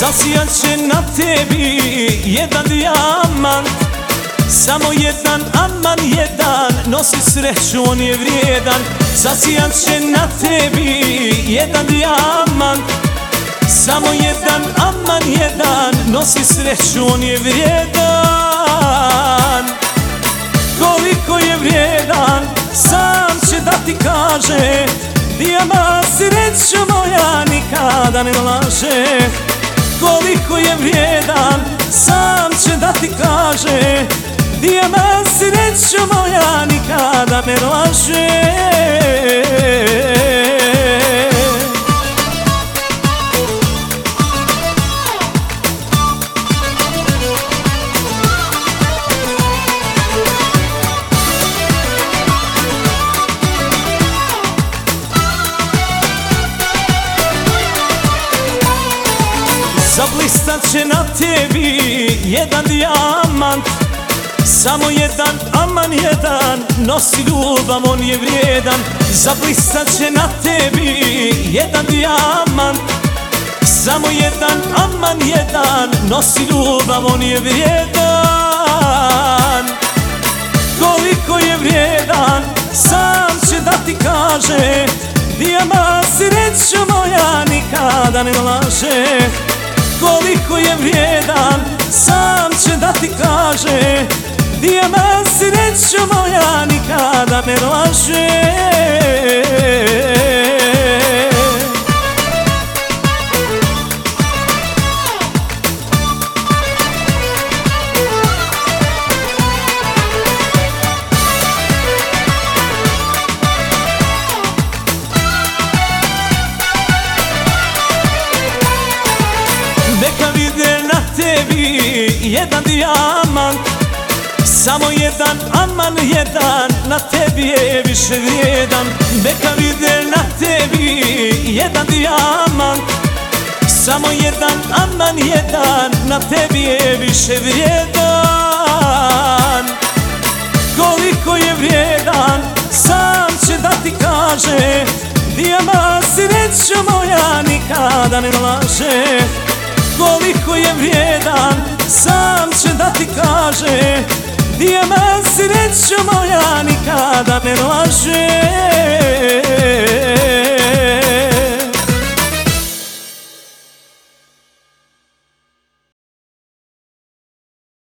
Zasijat će na tebi jedan dijamant. Samo jedan, aman jedan Nosi sreću, on je vrijedan. Zasijat će na tebi jedan dijamant. Samo jedan, aman jedan Nosi sreću, on je vrijedan. Koliko je vrijedan Sam će da ti kaže Dijama sreću moja nikada ne laže Koliko je vrijedan Sam će da ti kaže Dijama sreću moja nikada ne laže Zablistat će na tebi jedan dijamant. Samo jedan, aman jedan Nosi ljubav, on je vrijedan. Zablistat će na tebi jedan dijamant. Samo jedan, aman jedan Nosi ljubav, on je vrijedan. Koliko je vrijedan Sam će da ti kaže. Dijama sreću moja nikada ne laže koliko je vrijedan Sam će da ti kaže Dijama sreću moja nikada ne laže tebi jedan dijamant Samo jedan, aman jedan Na tebi je više vrijedan. Neka vide na tebi jedan dijamant Samo jedan, aman jedan Na tebi je više vrijedan. Koliko je vrijedan Sam će da ti kaže. Dijama sreću moja nikada ne laže je vrijedan Sam će da ti kaže. Dijamant sreću moja nikada ne laže